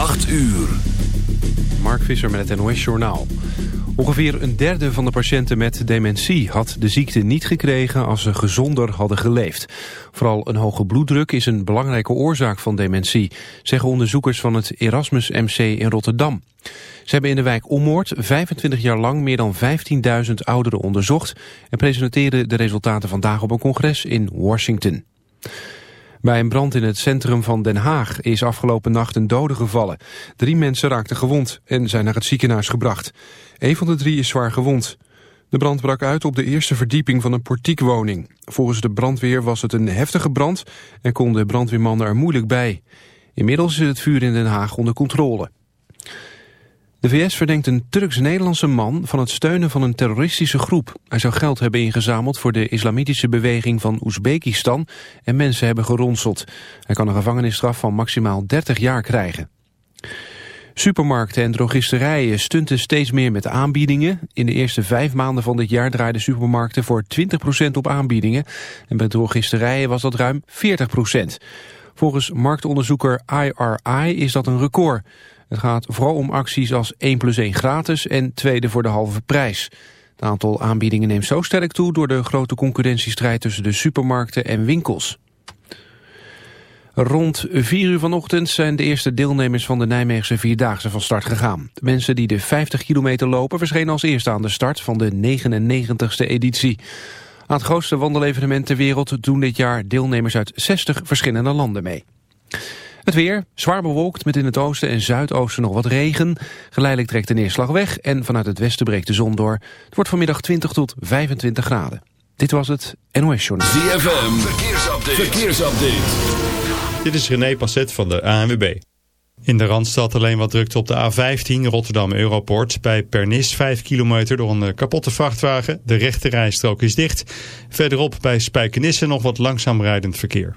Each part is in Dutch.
8 uur. Mark Visser met het NOS Journaal. Ongeveer een derde van de patiënten met dementie had de ziekte niet gekregen als ze gezonder hadden geleefd. Vooral een hoge bloeddruk is een belangrijke oorzaak van dementie, zeggen onderzoekers van het Erasmus MC in Rotterdam. Ze hebben in de wijk Ommoord 25 jaar lang meer dan 15.000 ouderen onderzocht en presenteren de resultaten vandaag op een congres in Washington. Bij een brand in het centrum van Den Haag is afgelopen nacht een dode gevallen. Drie mensen raakten gewond en zijn naar het ziekenhuis gebracht. Een van de drie is zwaar gewond. De brand brak uit op de eerste verdieping van een portiekwoning. Volgens de brandweer was het een heftige brand en kon de brandweerman er moeilijk bij. Inmiddels is het vuur in Den Haag onder controle. De VS verdenkt een Turks-Nederlandse man van het steunen van een terroristische groep. Hij zou geld hebben ingezameld voor de islamitische beweging van Oezbekistan en mensen hebben geronseld. Hij kan een gevangenisstraf van maximaal 30 jaar krijgen. Supermarkten en drogisterijen stunten steeds meer met aanbiedingen. In de eerste vijf maanden van dit jaar draaiden supermarkten voor 20% op aanbiedingen. En bij drogisterijen was dat ruim 40%. Volgens marktonderzoeker IRI is dat een record. Het gaat vooral om acties als 1 plus 1 gratis en tweede voor de halve prijs. Het aantal aanbiedingen neemt zo sterk toe door de grote concurrentiestrijd tussen de supermarkten en winkels. Rond 4 uur vanochtend zijn de eerste deelnemers van de Nijmeegse Vierdaagse van start gegaan. De mensen die de 50 kilometer lopen verschenen als eerste aan de start van de 99ste editie. Aan het grootste wandelevenement ter wereld doen dit jaar deelnemers uit 60 verschillende landen mee. Het weer, zwaar bewolkt met in het oosten en zuidoosten nog wat regen. Geleidelijk trekt de neerslag weg en vanuit het westen breekt de zon door. Het wordt vanmiddag 20 tot 25 graden. Dit was het NOS Journal. ZFM, verkeersupdate. verkeersupdate. Dit is René Passet van de ANWB. In de Randstad alleen wat drukte op de A15 Rotterdam-Europort. Bij Pernis 5 kilometer door een kapotte vrachtwagen. De rechte rijstrook is dicht. Verderop bij Spijkenisse nog wat langzaam rijdend verkeer.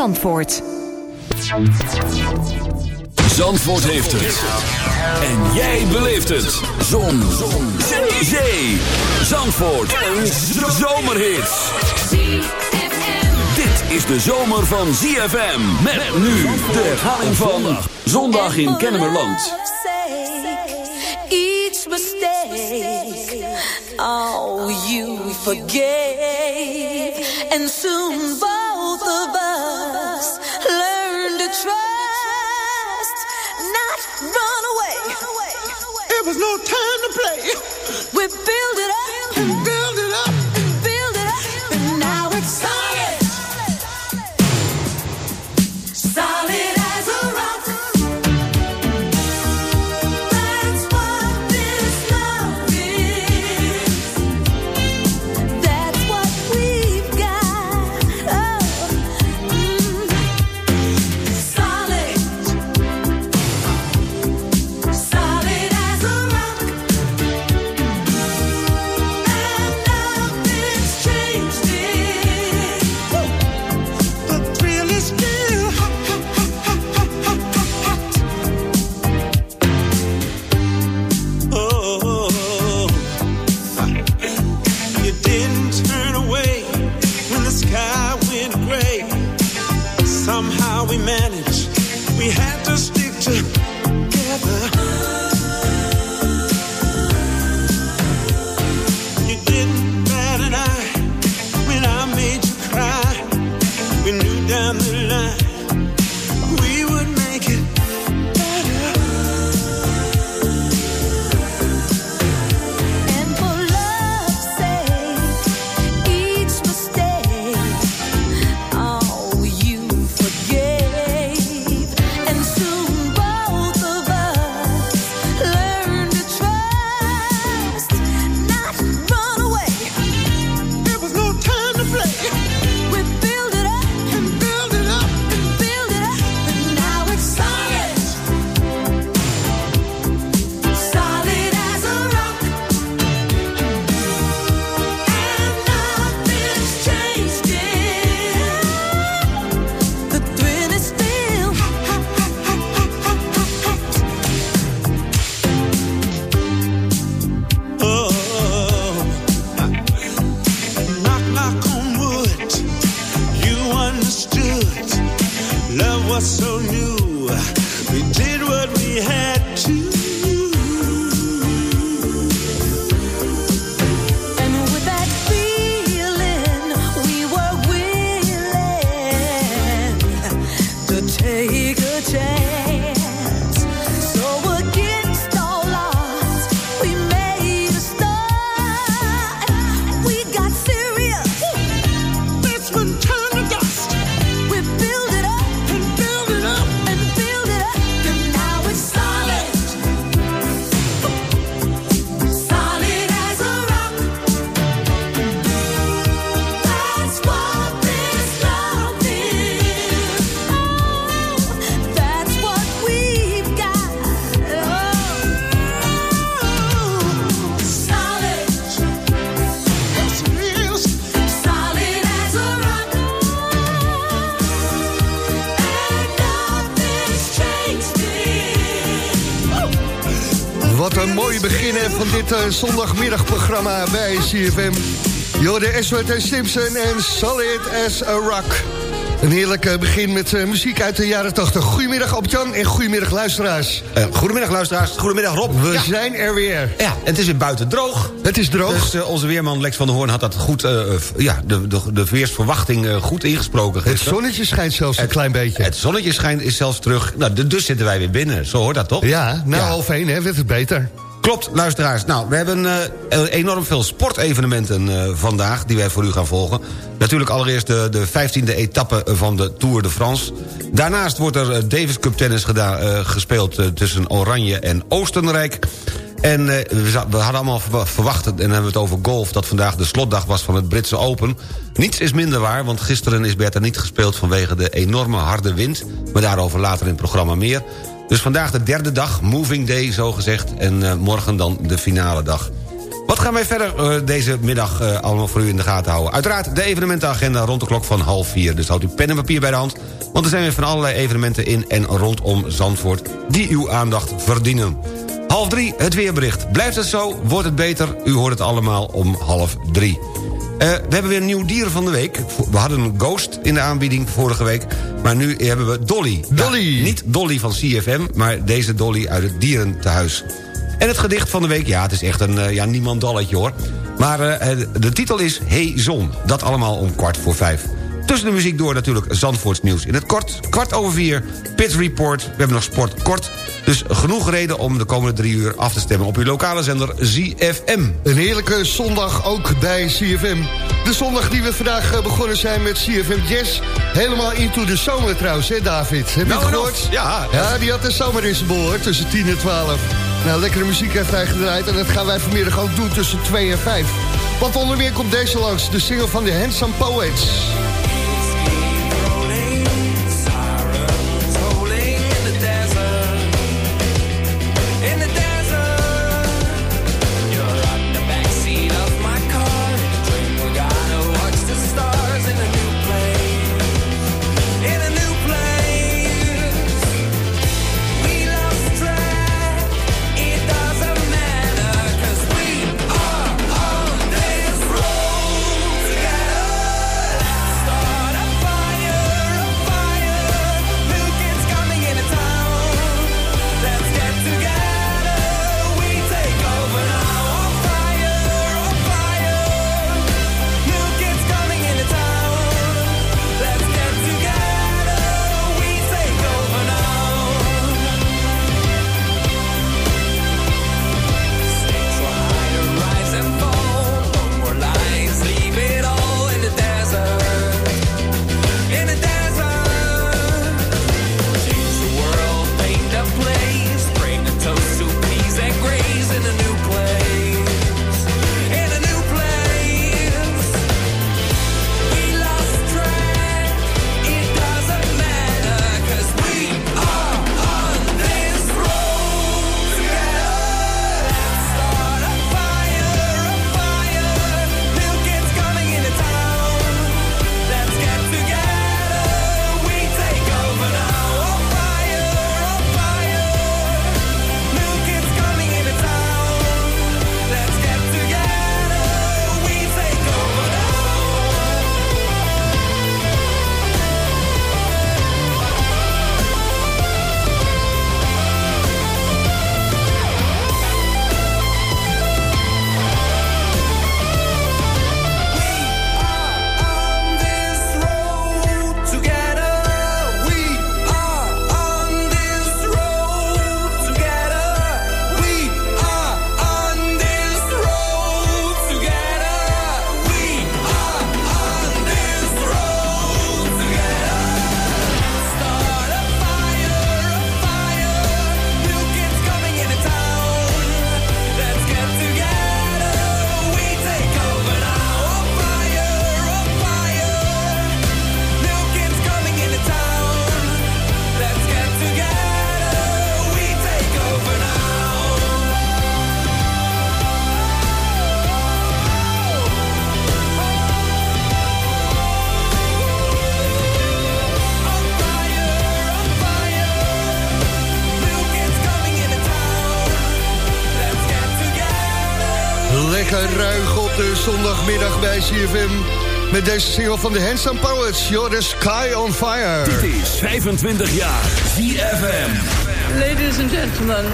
Zandvoort heeft het. En jij beleeft het. Zon. Zon. Zee. Zee. Zandvoort. Een zomerhit. Dit is de zomer van ZFM. Met nu de herhaling van Zondag in Kennemerland. Each mistake, oh, you forgave. And soon both of us learn to trust, not run away. It was no time to play. We build it up Wat een mooi begin van dit eh, zondagmiddagprogramma bij CFM. Jorde Eswert en Simpson en Solid as a Rock. Een heerlijk eh, begin met eh, muziek uit de jaren 80. Goedemiddag Op-Jan en goedemiddag luisteraars. Eh, goedemiddag luisteraars, goedemiddag Rob. We ja. zijn er weer. ja, en het is weer buiten droog. Het is droog. Dus onze weerman Lex van der Hoorn had dat goed, ja, de, de, de weersverwachting goed ingesproken. het zonnetje schijnt zelfs een klein beetje. Het zonnetje schijnt is zelfs terug. Nou, dus zitten wij weer binnen. Zo hoort dat toch? ja, na Ja. half één hè, werd het beter. Klopt, luisteraars. Nou, we hebben eh, enorm veel sportevenementen eh, vandaag... die wij voor u gaan volgen. Natuurlijk allereerst de, de 15e etappe van de Tour de France. Daarnaast wordt er eh, Davis Cup tennis gedaan, gespeeld tussen Oranje en Oostenrijk. En we, hadden allemaal verwa- verwacht, en dan hebben we het over golf... dat vandaag de slotdag was van het Britse Open. Niets is minder waar, want gisteren is Bertha niet gespeeld... vanwege de enorme harde wind. Maar daarover later in het programma meer. Dus vandaag de derde dag, moving day zo gezegd... en eh, morgen dan de finale dag. Wat gaan wij verder eh, deze middag eh, allemaal voor u in de gaten houden? Uiteraard de evenementenagenda rond de klok van half vier. Dus houdt u pen en papier bij de hand. Want er zijn weer van allerlei evenementen in en rondom Zandvoort... die uw aandacht verdienen. Half drie, het weerbericht. Blijft het zo, wordt het beter. U hoort het allemaal om half drie. Eh, we hebben weer een nieuw dier van de week. We hadden een ghost in de aanbieding vorige week. Maar nu hebben we Dolly. Dolly. Niet Dolly van CFM, maar deze Dolly uit het dierentehuis. En het gedicht van de week, ja, het is echt een uh, ja, niemandalletje hoor. Maar uh, de titel is Hey Zon. Dat allemaal om kwart voor vijf. Tussen de muziek door natuurlijk Zandvoorts nieuws in het kort. Kwart over vier, Pit Report. We hebben nog sport kort. Dus genoeg reden om de komende drie uur af te stemmen... op uw lokale zender ZFM. Een heerlijke zondag ook bij CFM. De zondag die we vandaag uh, begonnen zijn met CFM Jazz. Helemaal into de zomer trouwens, hè David? Heb je nou, het gehoord? Ja. Ja, die had de zomer in zijn bol hoor, tussen 10 en 12. Nou, lekkere muziek heeft hij gedraaid en dat gaan wij vanmiddag ook doen tussen 2 en 5. Want onder meer komt deze langs, de single van de Handsome Poets. Met deze single van de Handsome Poets, You're the Sky on Fire. Dit is 25 jaar ZFM. Ladies and gentlemen,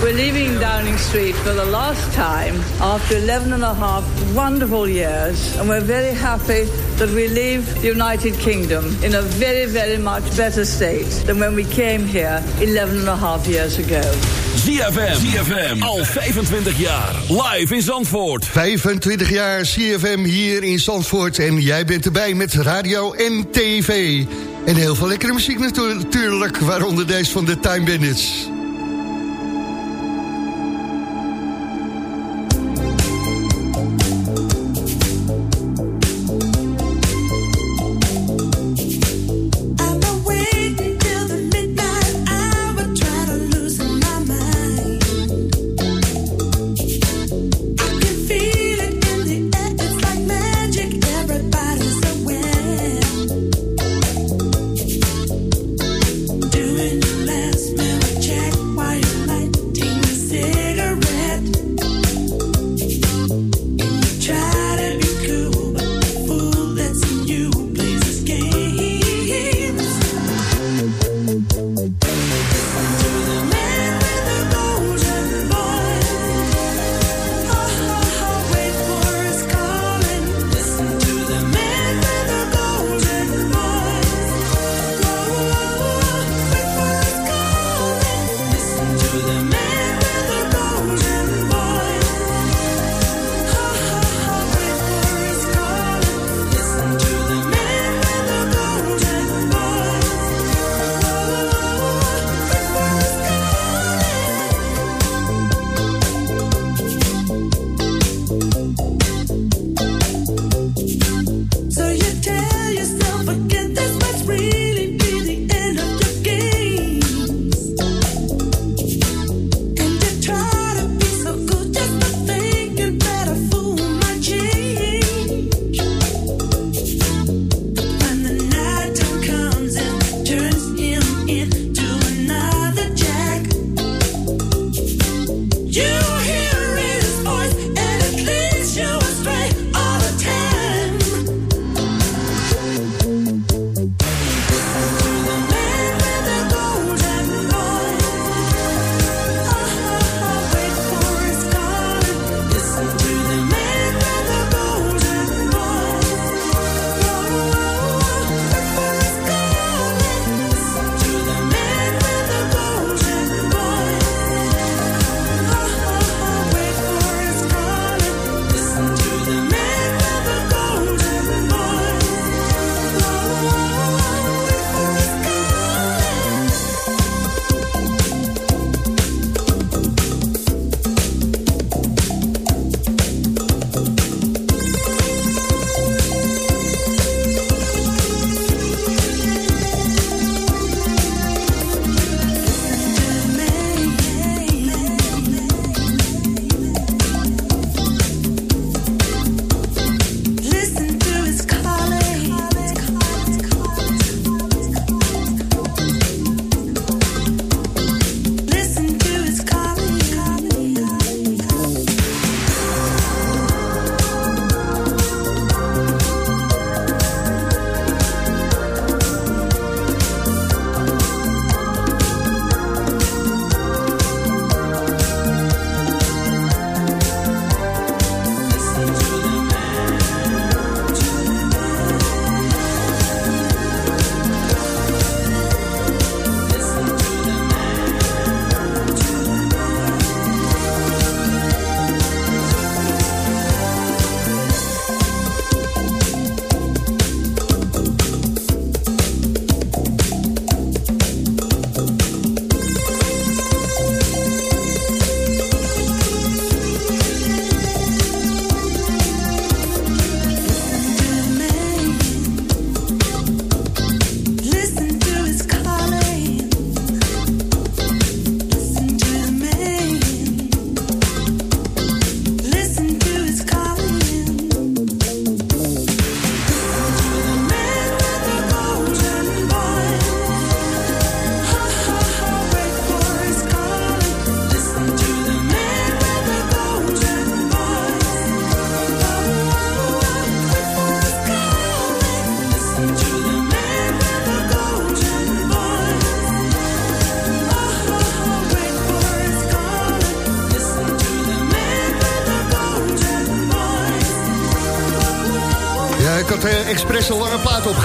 we're leaving Downing Street for the last time after 11 and a half wonderful years. And we're very happy that we leave the United Kingdom in a very, very much better state than when we came here 11 and a half years ago. ZFM. ZFM. Al 25 jaar. Live in Zandvoort. 25 jaar CFM hier in Zandvoort. En jij bent erbij met radio en tv. En heel veel lekkere muziek natuurlijk, waaronder deze van de Time Bandits.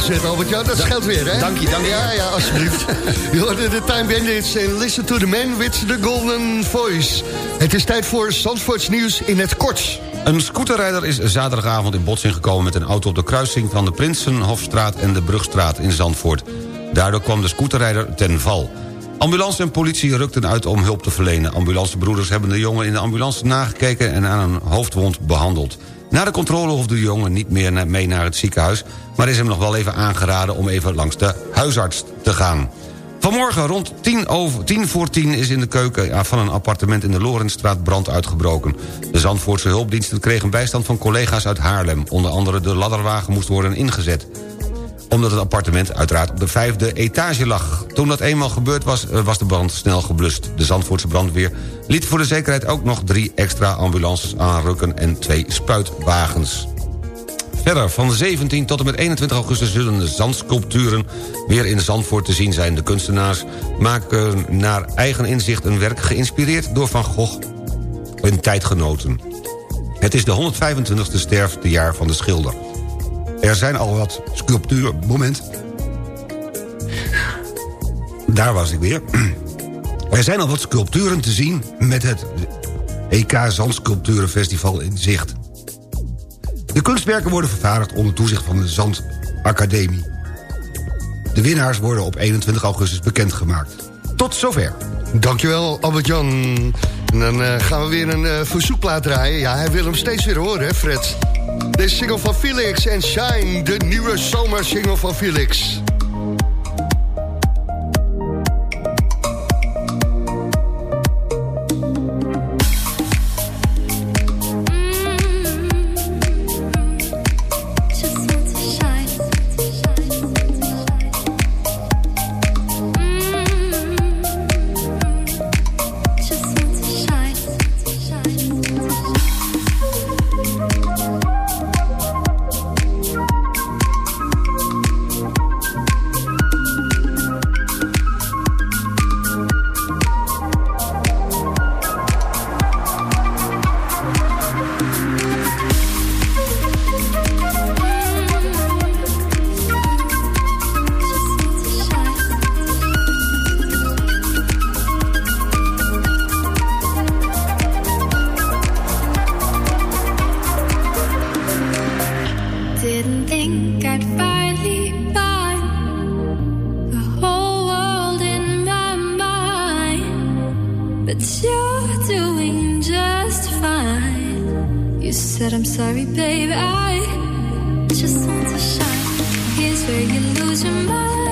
Opgezet, Albert. Dat scheelt weer, hè? Dank je, dank je. Ja, ja, alsjeblieft. je hoorde de Time Bandits en Listen to the Man with the Golden Voice. Het is tijd voor Zandvoorts nieuws in het kort. Een scooterrijder is zaterdagavond in botsing gekomen met een auto op de kruising van de Prinsenhofstraat en de Brugstraat in Zandvoort. Daardoor kwam de scooterrijder ten val. Ambulance en politie rukten uit om hulp te verlenen. Ambulancebroeders hebben de jongen in de ambulance nagekeken en aan een hoofdwond behandeld. Na de controle hoefde de jongen niet meer mee naar het ziekenhuis... maar is hem nog wel even aangeraden om even langs de huisarts te gaan. Vanmorgen rond 10, over, 10 voor 10 is in de keuken van een appartement in de Lorenstraat brand uitgebroken. De Zandvoortse hulpdiensten kregen bijstand van collega's uit Haarlem. Onder andere de ladderwagen moest worden ingezet omdat het appartement uiteraard op de vijfde etage lag. Toen dat eenmaal gebeurd was, eh, was de brand snel geblust. De Zandvoortse brandweer liet voor de zekerheid ook nog drie extra ambulances aanrukken... en twee spuitwagens. Verder, van 17 tot en met 21 augustus zullen de zandsculpturen weer in Zandvoort te zien zijn. De kunstenaars maken naar eigen inzicht een werk geïnspireerd door Van Gogh en tijdgenoten. Het is de 125e sterftejaar van de schilder. Er zijn al wat sculpturen... Moment. Daar was ik weer. Er zijn al wat sculpturen te zien met het EK Zandsculpturenfestival in zicht. De kunstwerken worden vervaardigd onder toezicht van de Zandacademie. De winnaars worden op 21 augustus bekendgemaakt. Tot zover. Dankjewel, Albert-Jan. En dan uh, gaan we weer een uh, verzoekplaat draaien. Ja, hij wil hem steeds weer horen, hè, Fred? Deze single van Felix en Shine, de nieuwe zomersingle van Felix. Didn't think I'd finally find the whole world in my mind, but you're doing just fine. You said I'm sorry, babe. I just want to shine. Here's where you lose your mind.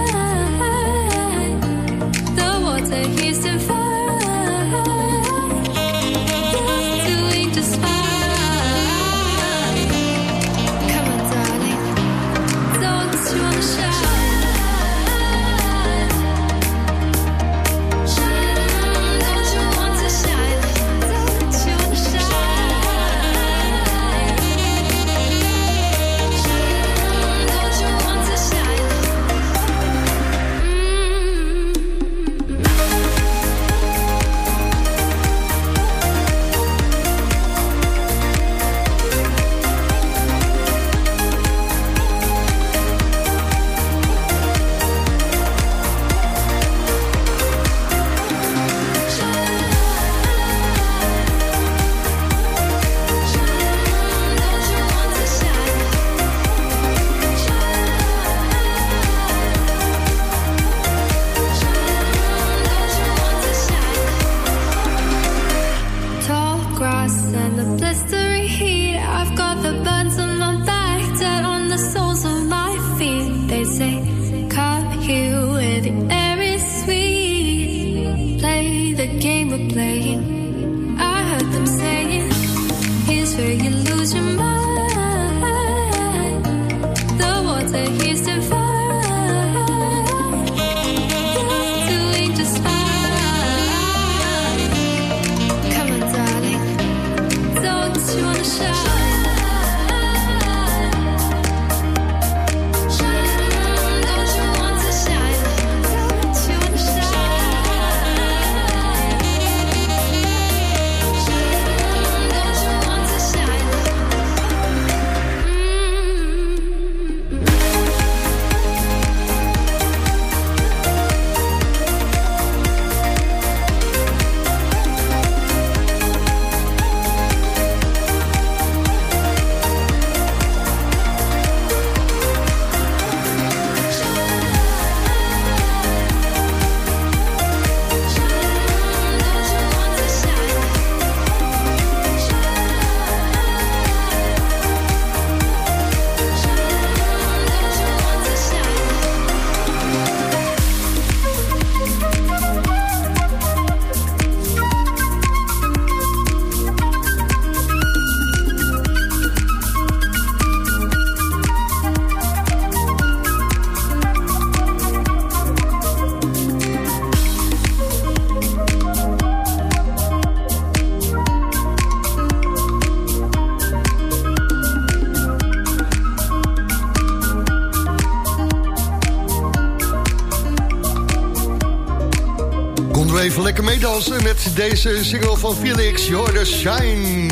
Meedansen met deze single van Felix, the Shine.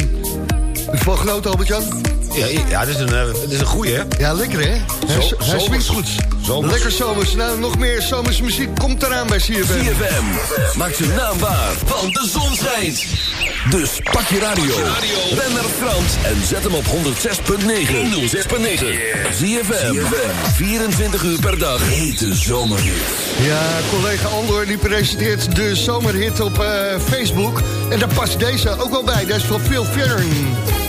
Je van genoten, Albert-Jan? Ja, ja dit, is een, eh, dit is een goeie, hè? Ja, lekker hè? Hij, Zo- hij zomers. goed. Zomers. Lekker zomers. Nou, nog meer zomers muziek komt eraan bij CFM. CFM. Maak zijn naam waar, want de zon schijnt. Dus pak je radio. Ben naar Frans en zet hem op 106.9. 106.9. CFM. 24 uur per dag. Hete zomerhit. Ja, collega Andor die presenteert de zomerhit op eh, Facebook. En daar past deze ook wel bij. Dat is van Phil Fern.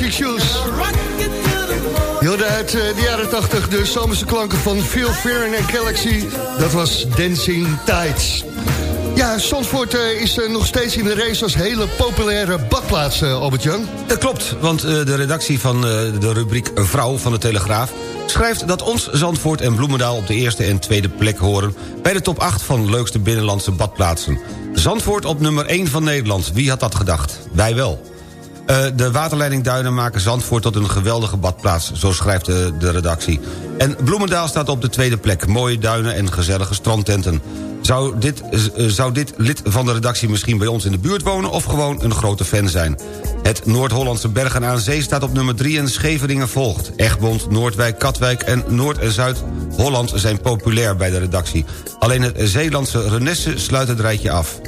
Dancing Shoes. Hoorde uit eh, de jaren 80 de zomerse klanken van Phil Fern en Galaxy. Dat was Dancing Tides. Ja, Zandvoort eh, is eh, nog steeds in de race als hele populaire badplaats, Albert-Jan. Dat klopt, want de redactie van de rubriek Vrouw van de Telegraaf... schrijft dat ons Zandvoort en Bloemendaal op de eerste en tweede plek horen... bij de top 8 van leukste binnenlandse badplaatsen. Zandvoort op nummer 1 van Nederland, wie had dat gedacht? Wij wel. Eh, de waterleidingduinen maken Zandvoort tot een geweldige badplaats, zo schrijft de, de redactie. En Bloemendaal staat op de tweede plek. Mooie duinen en gezellige strandtenten. Zou dit, eh, zou dit lid van de redactie misschien bij ons in de buurt wonen... of gewoon een grote fan zijn? Het Noord-Hollandse Bergen aan Zee staat op nummer 3 en Scheveningen volgt. Egmond, Noordwijk, Katwijk en Noord- en Zuid-Holland zijn populair bij de redactie. Alleen het Zeelandse Renesse sluit het rijtje af.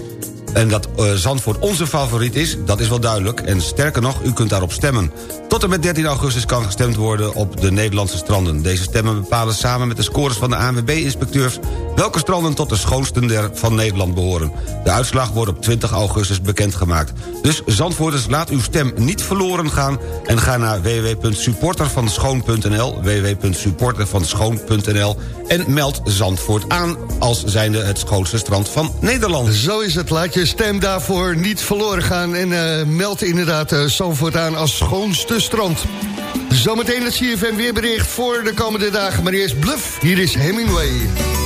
En dat eh, Zandvoort onze favoriet is, dat is wel duidelijk. En sterker nog, u kunt daarop stemmen. Tot en met 13 augustus kan gestemd worden op de Nederlandse stranden. Deze stemmen bepalen samen met de scores van de ANWB-inspecteurs... welke stranden tot de schoonsten der van Nederland behoren. De uitslag wordt op 20 augustus bekendgemaakt. Dus Zandvoorters, laat uw stem niet verloren gaan... en ga naar www.supportervanschoon.nl www.supportervanschoon.nl en meld Zandvoort aan als zijnde het schoonste strand van Nederland. Zo is het. Laat je stem daarvoor niet verloren gaan. En eh, meld inderdaad uh, Zandvoort aan als schoonste strand. Zometeen het CFM weerbericht voor de komende dagen. Maar eerst Bluff. Hier is Hemingway.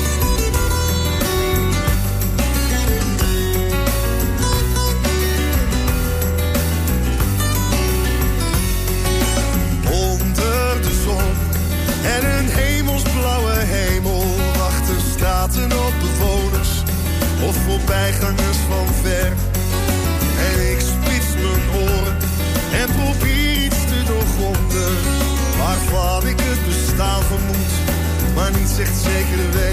Echt zeker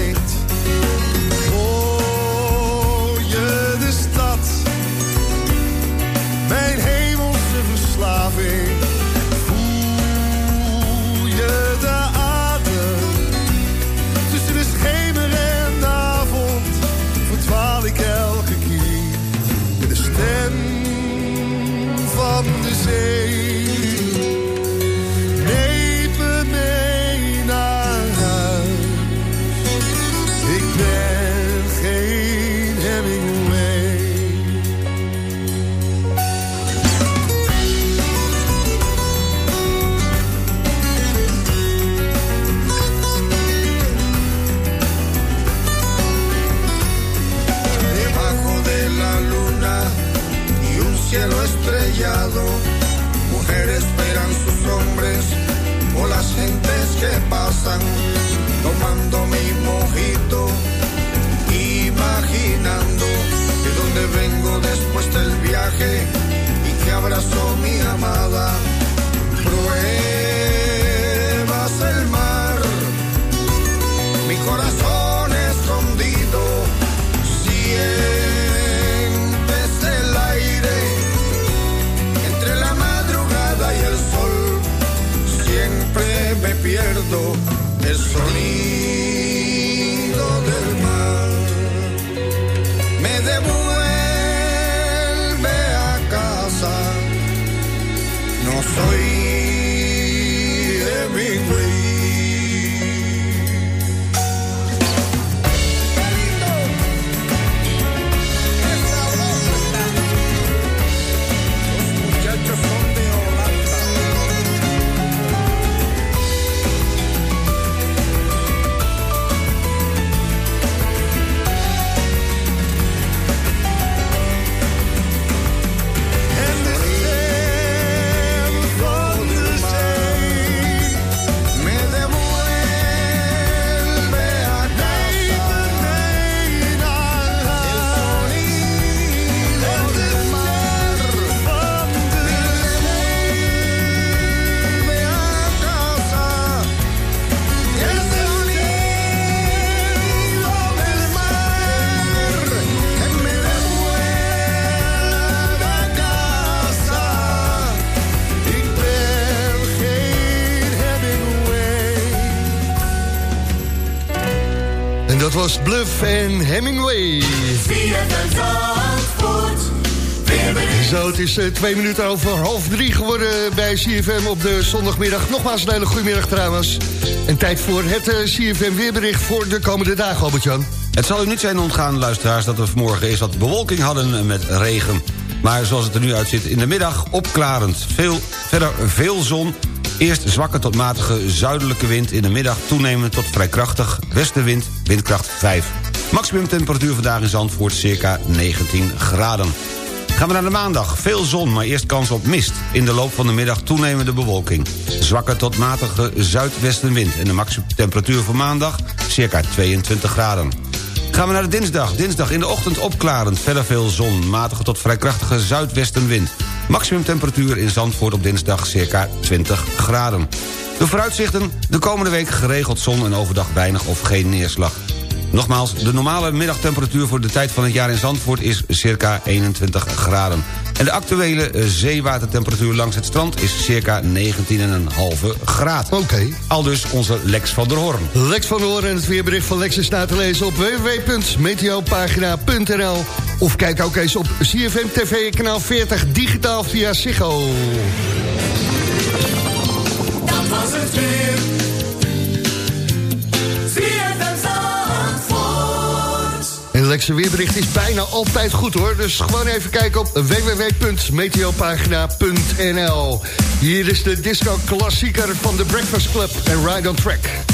Bluff en Hemingway. Zo, het is eh, twee minuten over half drie geworden bij CFM op de zondagmiddag. Nogmaals een hele goede middag trouwens. En tijd voor het eh, CFM weerbericht voor de komende dagen, Albert-Jan. Het zal u niet zijn ontgaan, luisteraars, dat we vanmorgen eens wat bewolking hadden met regen. Maar zoals het er nu uitziet, in de middag opklarend. Veel, verder veel zon. Eerst zwakke tot matige zuidelijke wind. In de middag toenemend tot vrij krachtig westenwind, windkracht 5. Maximum temperatuur vandaag in Zandvoort circa 19 graden. Gaan we naar de maandag. Veel zon, maar eerst kans op mist. In de loop van de middag toenemende bewolking. Zwakke tot matige zuidwestenwind. En de maximum temperatuur voor maandag circa 22 graden. Gaan we naar de dinsdag. Dinsdag in de ochtend opklarend. Verder veel zon. Matige tot vrij krachtige zuidwestenwind. Maximum temperatuur in Zandvoort op dinsdag circa 20 graden. De vooruitzichten. De komende week geregeld zon en overdag weinig of geen neerslag. Nogmaals, de normale middagtemperatuur voor de tijd van het jaar in Zandvoort is circa 21 graden. En de actuele eh, zeewatertemperatuur langs het strand is circa 19,5 graad. Oké. Al dus onze Lex van der Hoorn. Lex van der Hoorn en het weerbericht van Lex is na te lezen op www.meteopagina.nl of kijk ook eens op CFM TV kanaal 40 digitaal via Ziggo. Dat was het weer. Lex weerbericht is bijna altijd goed hoor. Dus gewoon even kijken op www.meteopagina.nl Hier is de disco klassieker van de Breakfast Club en Ride on Track.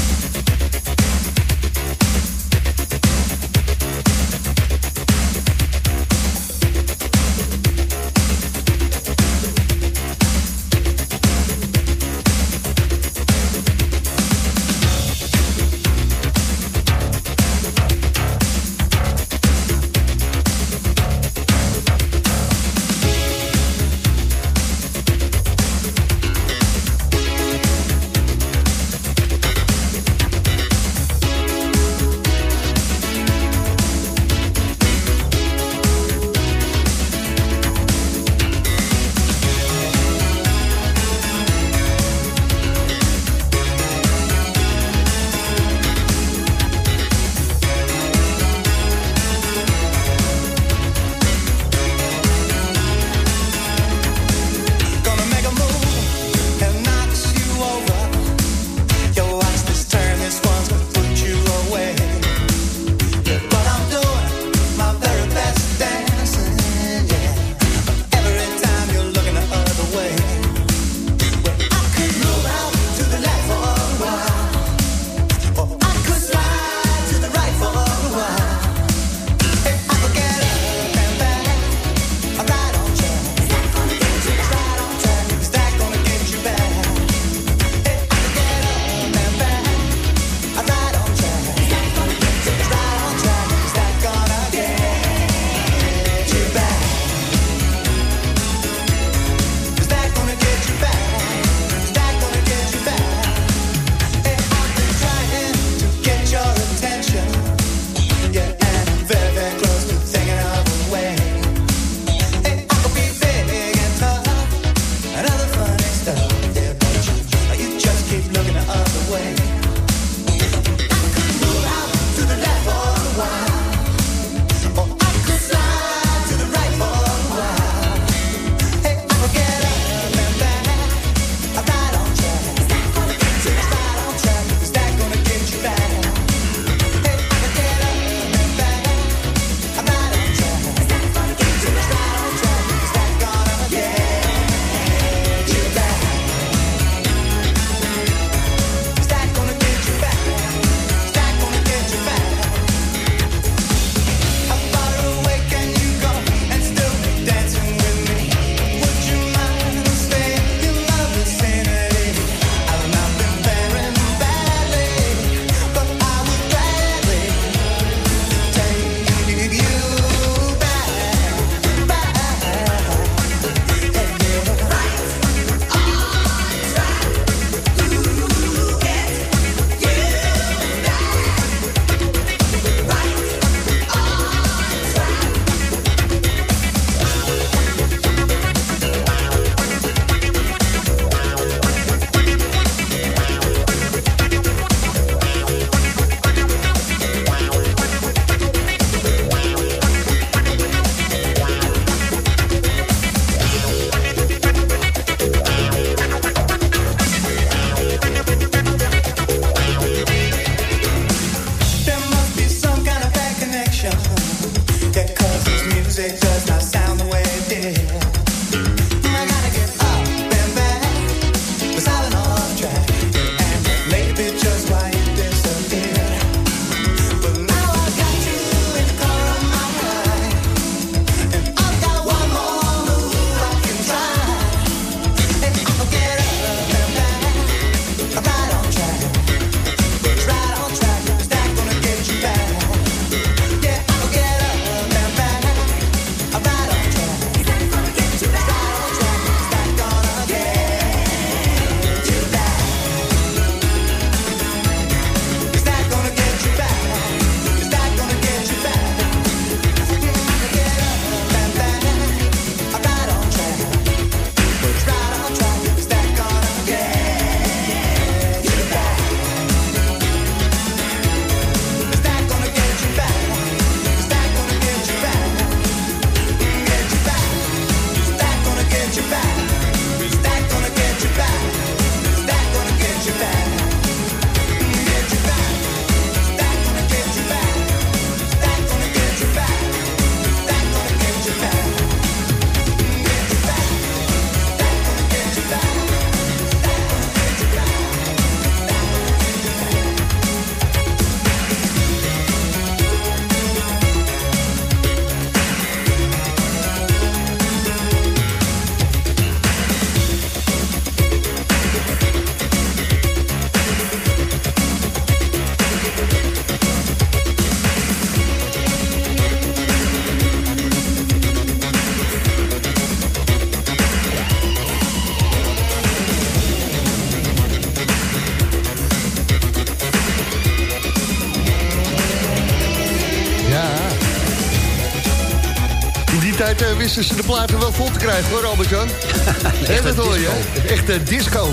Wisten ze de platen wel vol te krijgen hoor, Albert-Jan. Hè, dat hoor je. Echte disco.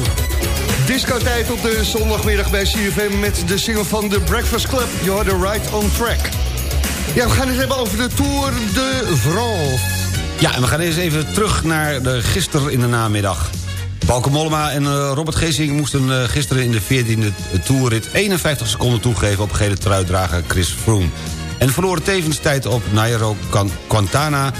Disco-tijd op de zondagmiddag bij CFM met de single van The Breakfast Club. You're the right on track. Ja, we gaan het hebben over de Tour de France. Ja, en we gaan eens even terug naar de gisteren in de namiddag. Bauke Mollema en eh, Robert Geesing moesten eh, gisteren in de 14e toerrit 51 seconden toegeven op gele truitdrager Chris Froome. En verloren tevens tijd op Nairo Quintana,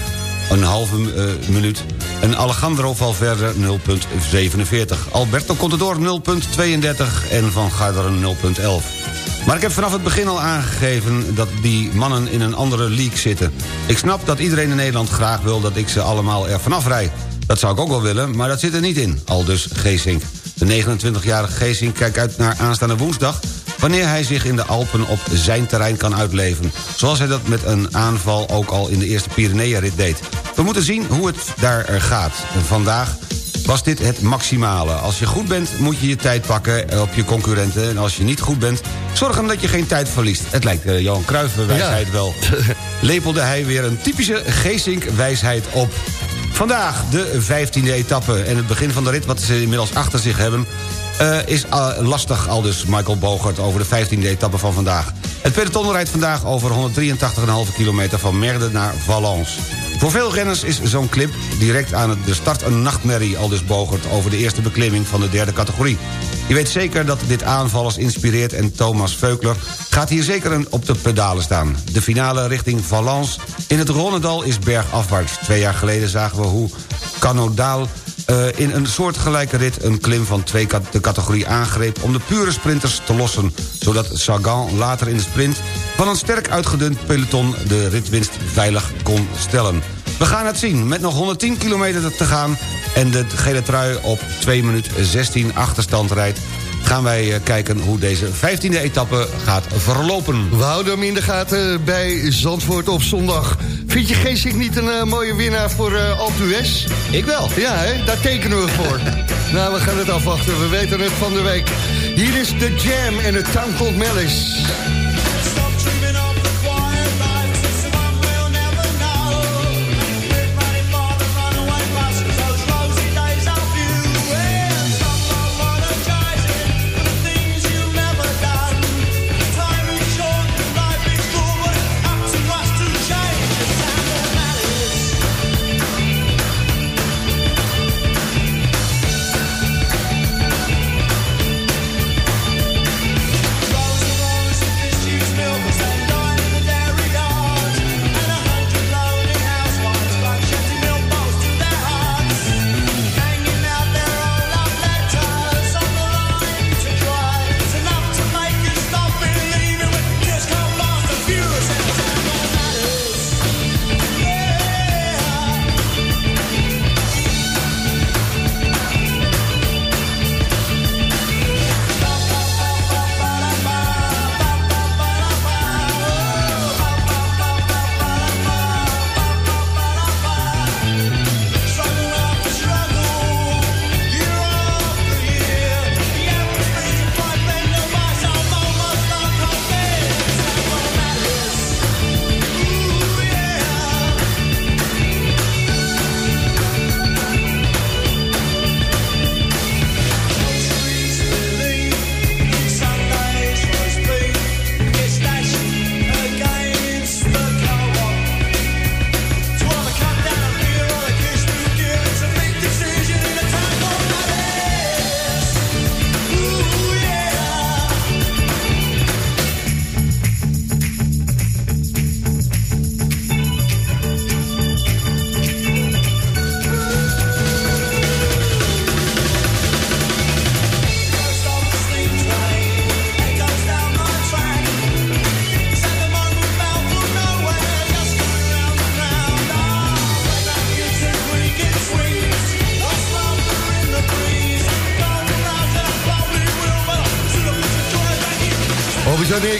een halve eh, minuut. En Alejandro Valverde 0,47. Alberto Contador 0,32 en Van Garderen 0,11. Maar ik heb vanaf het begin al aangegeven dat die mannen in een andere league zitten. Ik snap dat iedereen in Nederland graag wil dat ik ze allemaal er vanaf rijd. Dat zou ik ook wel willen, maar dat zit er niet in, al dus Geesink. De 29-jarige Geesink kijkt uit naar aanstaande woensdag... wanneer hij zich in de Alpen op zijn terrein kan uitleven. Zoals hij dat met een aanval ook al in de eerste Pyreneeënrit deed. We moeten zien hoe het daar gaat. Vandaag was dit het maximale. Als je goed bent, moet je je tijd pakken op je concurrenten. En als je niet goed bent, zorgen dat je geen tijd verliest. Het lijkt eh, Johan Cruijff wijsheid wel. Lepelde hij weer een typische Geesink-wijsheid op. Vandaag de 15e etappe en het begin van de rit... wat ze inmiddels achter zich hebben... eh, is eh, lastig, al dus Michael Bogert over de 15e etappe van vandaag. Het peloton rijdt vandaag over 183,5 kilometer... van Merde naar Valence. Voor veel renners is zo'n clip direct aan de start een nachtmerrie... al dus Bogert over de eerste beklimming van de derde categorie. Je weet zeker dat dit aanvallers inspireert... en Thomas Veukler gaat hier zeker op de pedalen staan. De finale richting Valence in het Ronnedal is bergafwaarts. Twee jaar geleden zagen we hoe Canodaal eh, in een soortgelijke rit een klim van twee de categorie aangreep... om de pure sprinters te lossen, zodat Sagan later in de sprint... van een sterk uitgedund peloton de ritwinst veilig kon stellen. We gaan het zien, met nog 110 kilometer te gaan... en de gele trui op 2 minuten 16 achterstand rijdt... gaan wij eh, kijken hoe deze 15e etappe gaat verlopen. We houden hem in de gaten bij Zandvoort op zondag. Vind je Geesink niet een eh, mooie winnaar voor uh, Alpe d'Huez? Ik wel. Ja, hè? daar tekenen we voor. nou, we gaan het afwachten. We weten het van de week. Hier is de Jam en het Town Called Malice.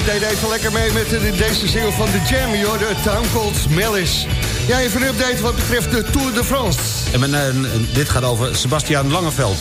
Deden even lekker mee met de, deze single van The Jam. joh, de Town Called Mellis. Ja, even een update wat betreft de Tour de France. En men, eh, dit gaat over Sebastian Langeveld.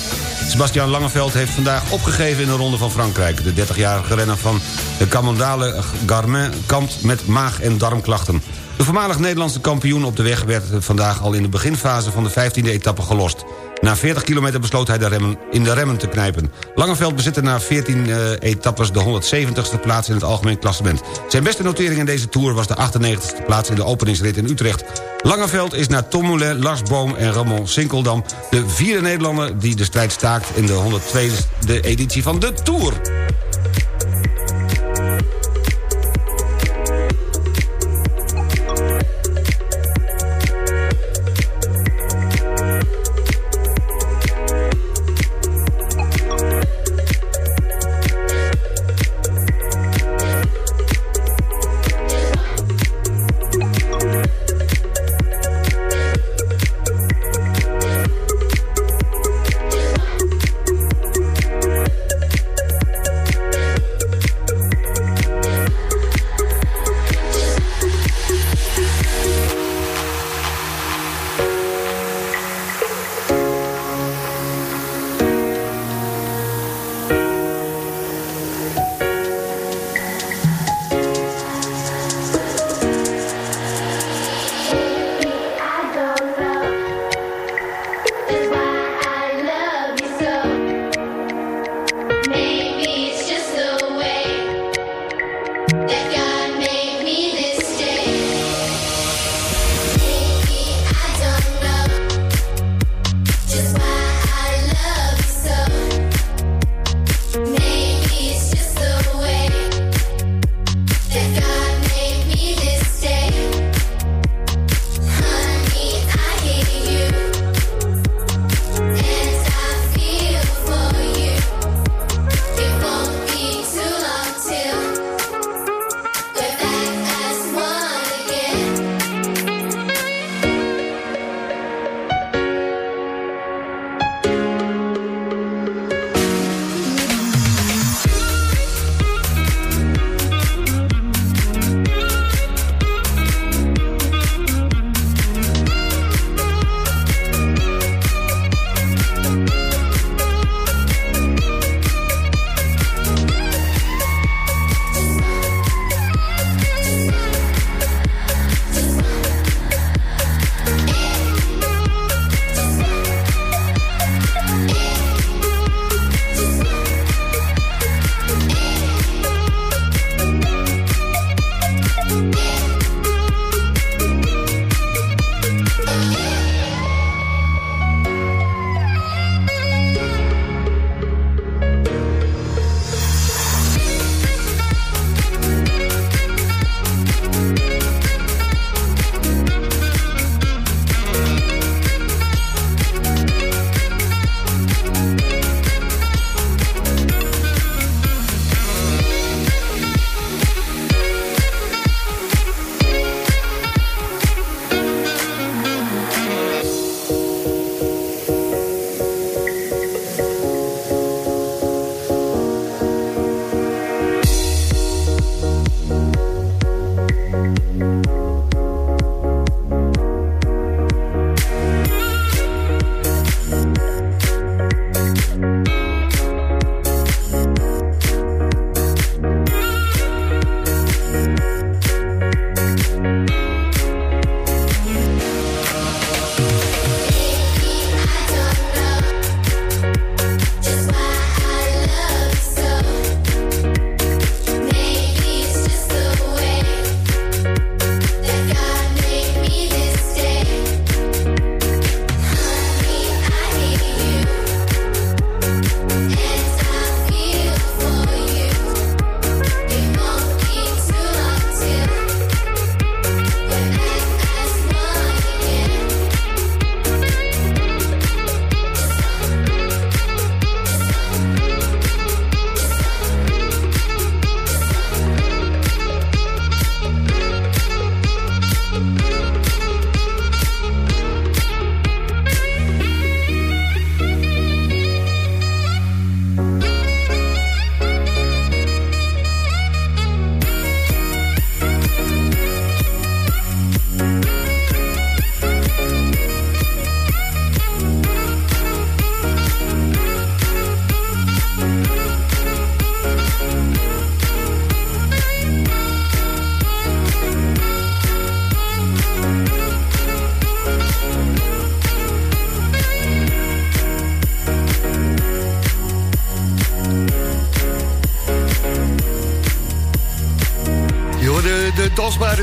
Sebastian Langeveld heeft vandaag opgegeven in de Ronde van Frankrijk. De 30-jarige renner van de Camondale Garmin kampt met maag- en darmklachten. De voormalig Nederlandse kampioen op de weg werd vandaag al in de beginfase van de 15e etappe gelost. Na 40 kilometer besloot hij de remmen, in de remmen te knijpen. Langeveld bezitte na 14 eh, etappes de 170ste plaats in het algemeen klassement. Zijn beste notering in deze Tour was de 98ste plaats in de openingsrit in Utrecht. Langeveld is na Tom Moulin, Lars Boom en Ramon Sinkeldam... de vierde Nederlander die de strijd staakt in de 102e editie van de Tour.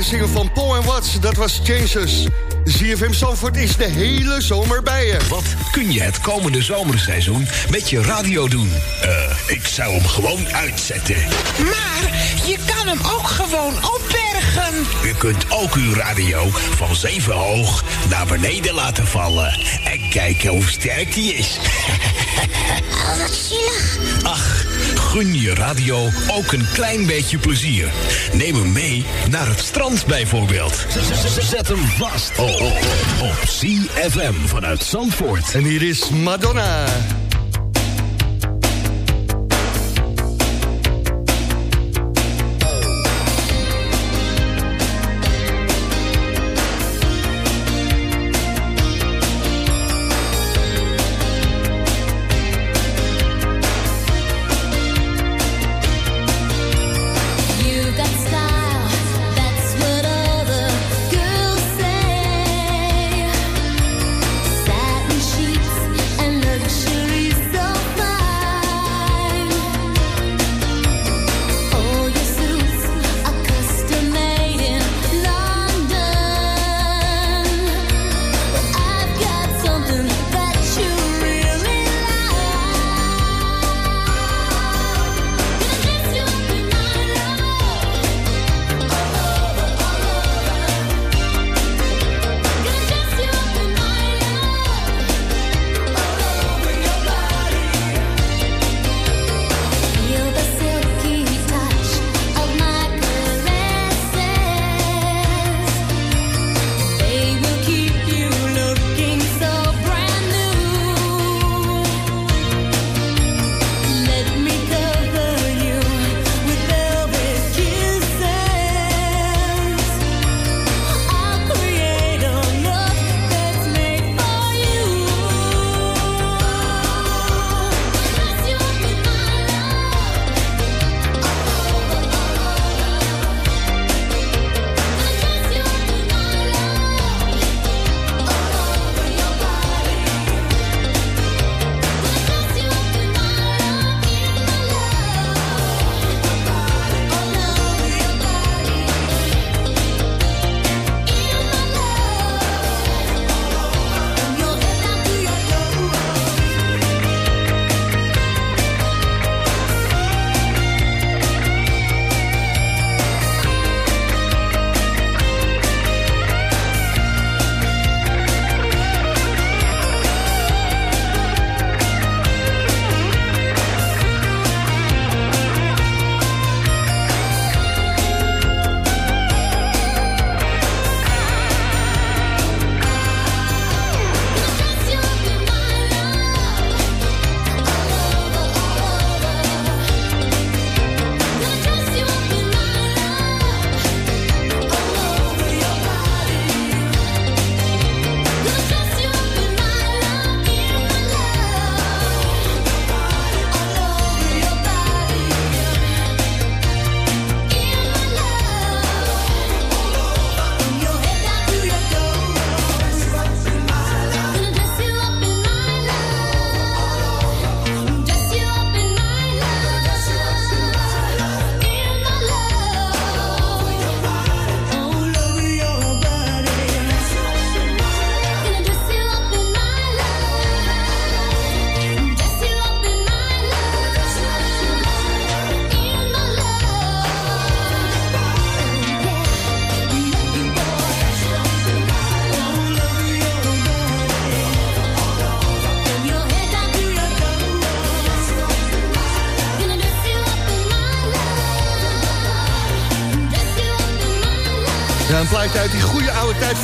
Single van Paul en Watts, dat was Changes. ZFM Zandvoort is de hele zomer bij je. Wat kun je het komende zomerseizoen met je radio doen? Eh, ik zou hem gewoon uitzetten. Maar je kan hem ook gewoon opbergen. U kunt ook uw radio van zeven hoog naar beneden laten vallen. En kijken hoe sterk die is. Oh, wat zielig. Ach, gun je radio ook een klein beetje plezier. Neem hem mee naar het strand bijvoorbeeld. Zet hem vast op, op, op CFM vanuit Zandvoort. En hier is Madonna.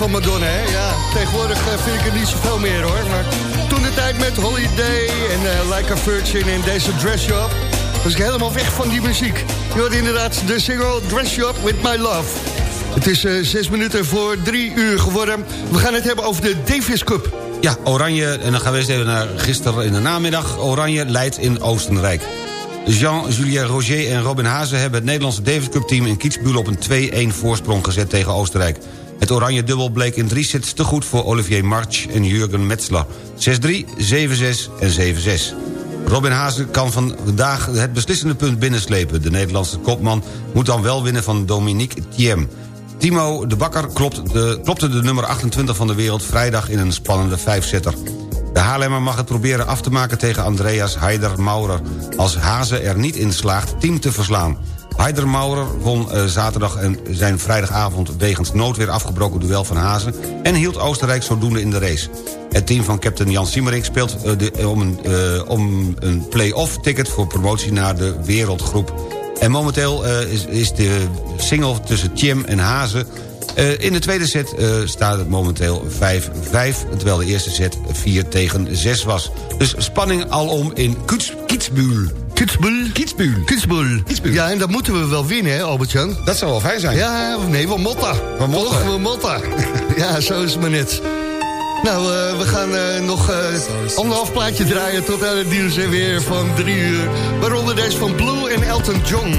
Van Madonna, hè? Ja, tegenwoordig eh, vind ik er niet zoveel meer, hoor. Maar toen de tijd met Holiday en eh, Like a Virgin en deze Dress Up... was ik helemaal weg van die muziek. Je hoort inderdaad de single Dress Up With My Love. Het is eh, zes minuten voor drie uur geworden. We gaan het hebben over de Davis Cup. Ja, Oranje, en dan gaan we eens even naar gisteren in de namiddag. Oranje leidt in Oostenrijk. Jean-Julien Roger en Robin Hazen hebben het Nederlandse Davis Cup team in Kitzbühel op een 2-1 voorsprong gezet tegen Oostenrijk. Oranje dubbel bleek in drie sets te goed voor Olivier March en Jurgen Metzler. 6-3, 7-6 en 7-6. Robin Hazen kan vandaag het beslissende punt binnenslepen. De Nederlandse kopman moet dan wel winnen van Dominique Thiem. Timo de Bakker klopt de, klopte de nummer 28 van de wereld... vrijdag in een spannende vijfzetter. De Haarlemmer mag het proberen af te maken tegen Andreas Heider Maurer... als Hazen er niet in slaagt team te verslaan. Heider Maurer won eh, zaterdag en zijn vrijdagavond... wegens noodweer afgebroken duel van Hazen... en hield Oostenrijk zodoende in de race. Het team van captain Jan Siemerink speelt eh, de, om een, eh, een play-off ticket... voor promotie naar de wereldgroep. En momenteel eh, is, is de single tussen Tjem en Hazen... Eh, in de tweede set eh, staat het momenteel 5-5... terwijl de eerste set 4 tegen 6 was. Dus spanning alom in Kuts- Kitzbühel. Kitzbühel. Kitzbühel. Kitzbühel. Ja, en dat moeten we wel winnen, hè, Albert-Jan? Dat zou wel fijn zijn. Ja, nee, we motta. We motta. Toch, we motta. ja, zo is het maar net. Nou, eh, we gaan eh, nog eh, anderhalf plaatje draaien tot aan het nieuws en weer van drie uur. Waaronder deze van Blue en Elton John.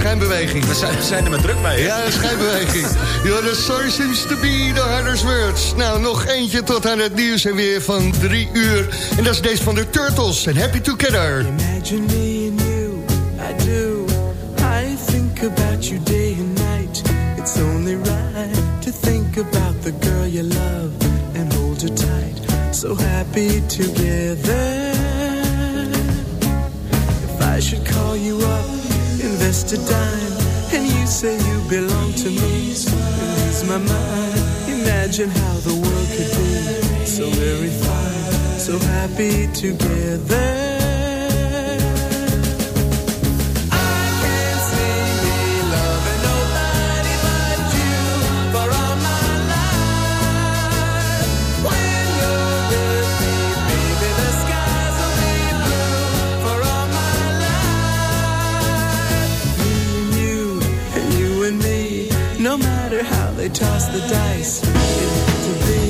Schijnbeweging. We zijn, we zijn er met druk bij, hè? Ja, schijnbeweging. The story seems to be the hardest words. Nou, nog eentje tot aan het nieuws en weer van drie uur. En dat is deze van de Turtles en Happy Together. Imagine me and you, I do. I think about you day and night. It's only right to think about the girl you love and hold her tight. So happy together. If I should call you up, invest a dime, and you say you belong to me, lose my mind. Imagine how the world could be so very fine, so happy together. Toss the dice, it had to be the